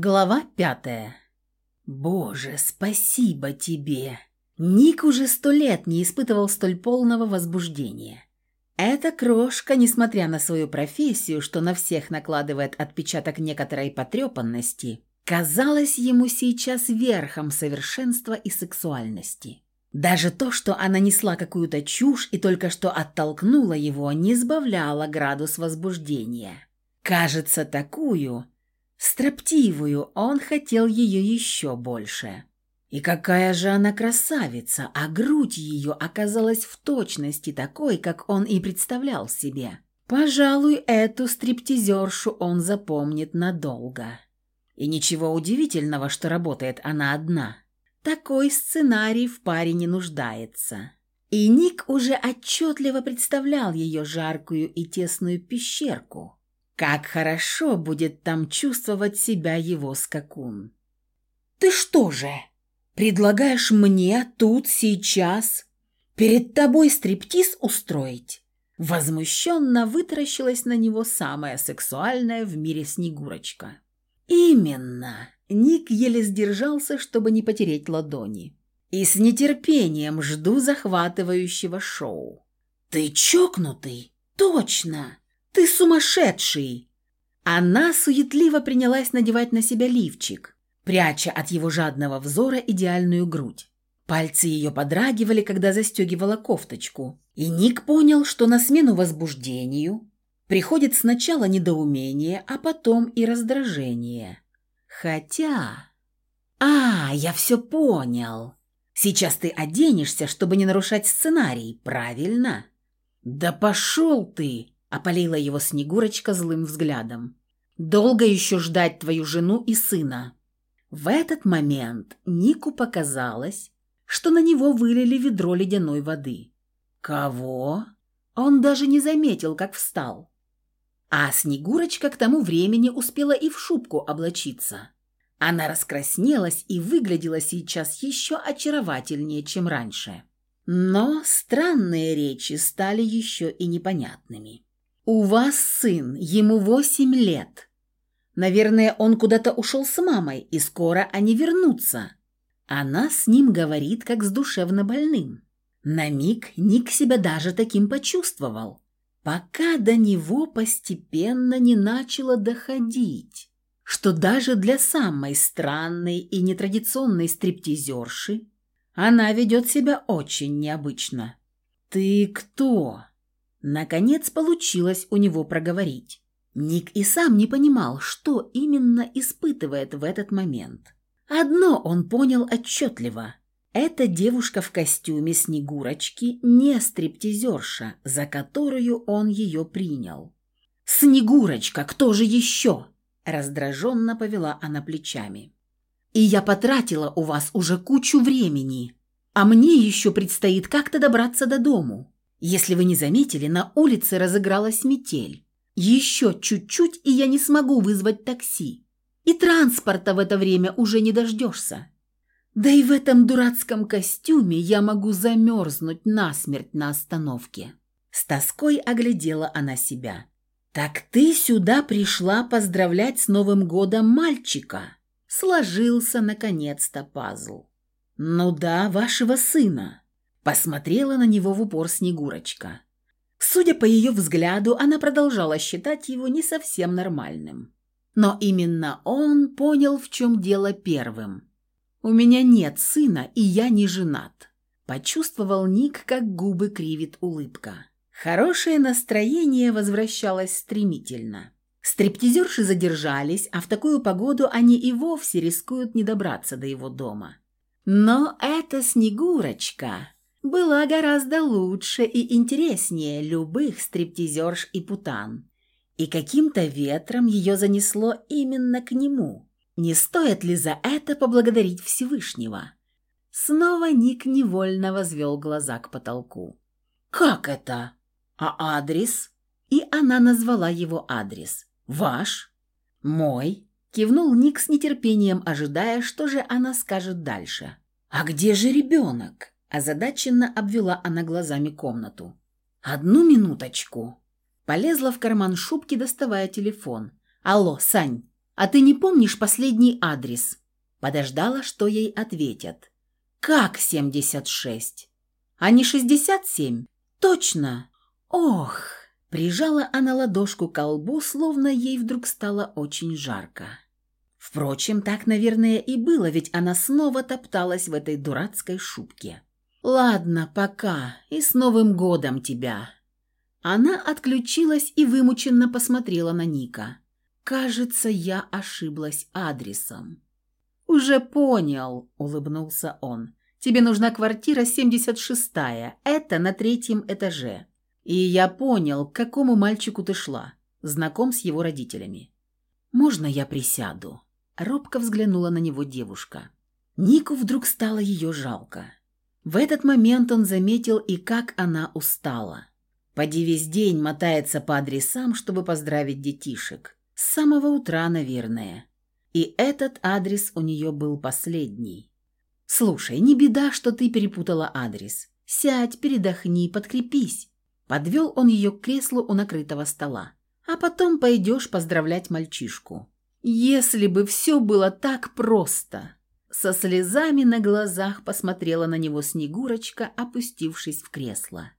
Глава пятая. «Боже, спасибо тебе!» Ник уже сто лет не испытывал столь полного возбуждения. Эта крошка, несмотря на свою профессию, что на всех накладывает отпечаток некоторой потрепанности, казалась ему сейчас верхом совершенства и сексуальности. Даже то, что она несла какую-то чушь и только что оттолкнула его, не сбавляло градус возбуждения. Кажется, такую – строптивую, он хотел ее еще больше. И какая же она красавица, а грудь ее оказалась в точности такой, как он и представлял себе. Пожалуй, эту стриптизершу он запомнит надолго. И ничего удивительного, что работает она одна. Такой сценарий в паре не нуждается. И Ник уже отчетливо представлял ее жаркую и тесную пещерку – как хорошо будет там чувствовать себя его скакун. «Ты что же, предлагаешь мне тут, сейчас, перед тобой стриптиз устроить?» Возмущенно вытаращилась на него самая сексуальная в мире Снегурочка. «Именно!» Ник еле сдержался, чтобы не потереть ладони. «И с нетерпением жду захватывающего шоу». «Ты чокнутый? Точно! «Ты сумасшедший!» Она суетливо принялась надевать на себя лифчик, пряча от его жадного взора идеальную грудь. Пальцы ее подрагивали, когда застегивала кофточку, и Ник понял, что на смену возбуждению приходит сначала недоумение, а потом и раздражение. Хотя... «А, я все понял. Сейчас ты оденешься, чтобы не нарушать сценарий, правильно?» «Да пошел ты!» Опалила его Снегурочка злым взглядом. «Долго еще ждать твою жену и сына?» В этот момент Нику показалось, что на него вылили ведро ледяной воды. «Кого?» Он даже не заметил, как встал. А Снегурочка к тому времени успела и в шубку облачиться. Она раскраснелась и выглядела сейчас еще очаровательнее, чем раньше. Но странные речи стали еще и непонятными. «У вас сын, ему восемь лет. Наверное, он куда-то ушел с мамой, и скоро они вернутся». Она с ним говорит, как с душевно больным. На миг Ник себя даже таким почувствовал, пока до него постепенно не начало доходить, что даже для самой странной и нетрадиционной стриптизерши она ведет себя очень необычно. «Ты кто?» Наконец получилось у него проговорить. Ник и сам не понимал, что именно испытывает в этот момент. Одно он понял отчетливо. Эта девушка в костюме Снегурочки не стриптизерша, за которую он ее принял. «Снегурочка, кто же еще?» Раздраженно повела она плечами. «И я потратила у вас уже кучу времени, а мне еще предстоит как-то добраться до дому. Если вы не заметили, на улице разыгралась метель. Еще чуть-чуть, и я не смогу вызвать такси. И транспорта в это время уже не дождешься. Да и в этом дурацком костюме я могу замерзнуть насмерть на остановке. С тоской оглядела она себя. «Так ты сюда пришла поздравлять с Новым годом мальчика?» Сложился наконец-то пазл. «Ну да, вашего сына. Посмотрела на него в упор Снегурочка. Судя по ее взгляду, она продолжала считать его не совсем нормальным. Но именно он понял, в чем дело первым. «У меня нет сына, и я не женат», – почувствовал Ник, как губы кривит улыбка. Хорошее настроение возвращалось стремительно. Стриптизерши задержались, а в такую погоду они и вовсе рискуют не добраться до его дома. Но эта Снегурочка была гораздо лучше и интереснее любых стриптизерш и путан. И каким-то ветром ее занесло именно к нему. Не стоит ли за это поблагодарить Всевышнего? Снова Ник невольно возвел глаза к потолку. «Как это? А адрес?» И она назвала его адрес. «Ваш?» «Мой?» Кивнул Ник с нетерпением, ожидая, что же она скажет дальше. «А где же ребенок?» Озадаченно обвела она глазами комнату. «Одну минуточку». Полезла в карман шубки, доставая телефон. «Алло, Сань, «А ты не помнишь последний адрес?» Подождала, что ей ответят. «Как 76? А не 67? Точно! Ох!» Прижала она ладошку к колбу, словно ей вдруг стало очень жарко. Впрочем, так, наверное, и было, ведь она снова топталась в этой дурацкой шубке. «Ладно, пока, и с Новым годом тебя!» Она отключилась и вымученно посмотрела на Ника. «Кажется, я ошиблась адресом». «Уже понял», — улыбнулся он. «Тебе нужна квартира 76-я. Это на третьем этаже. И я понял, к какому мальчику ты шла. Знаком с его родителями». «Можно я присяду?» Робко взглянула на него девушка. Нику вдруг стало ее жалко. В этот момент он заметил и как она устала. Поди весь день мотается по адресам, чтобы поздравить детишек. С самого утра, наверное. И этот адрес у нее был последний. «Слушай, не беда, что ты перепутала адрес. Сядь, передохни, подкрепись». Подвел он ее к креслу у накрытого стола. «А потом пойдешь поздравлять мальчишку». Если бы все было так просто. Со слезами на глазах посмотрела на него Снегурочка, опустившись в кресло.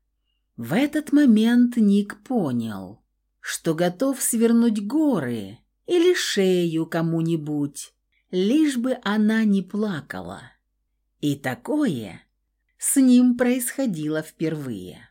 В этот момент Ник понял, что готов свернуть горы или шею кому-нибудь, лишь бы она не плакала. И такое с ним происходило впервые.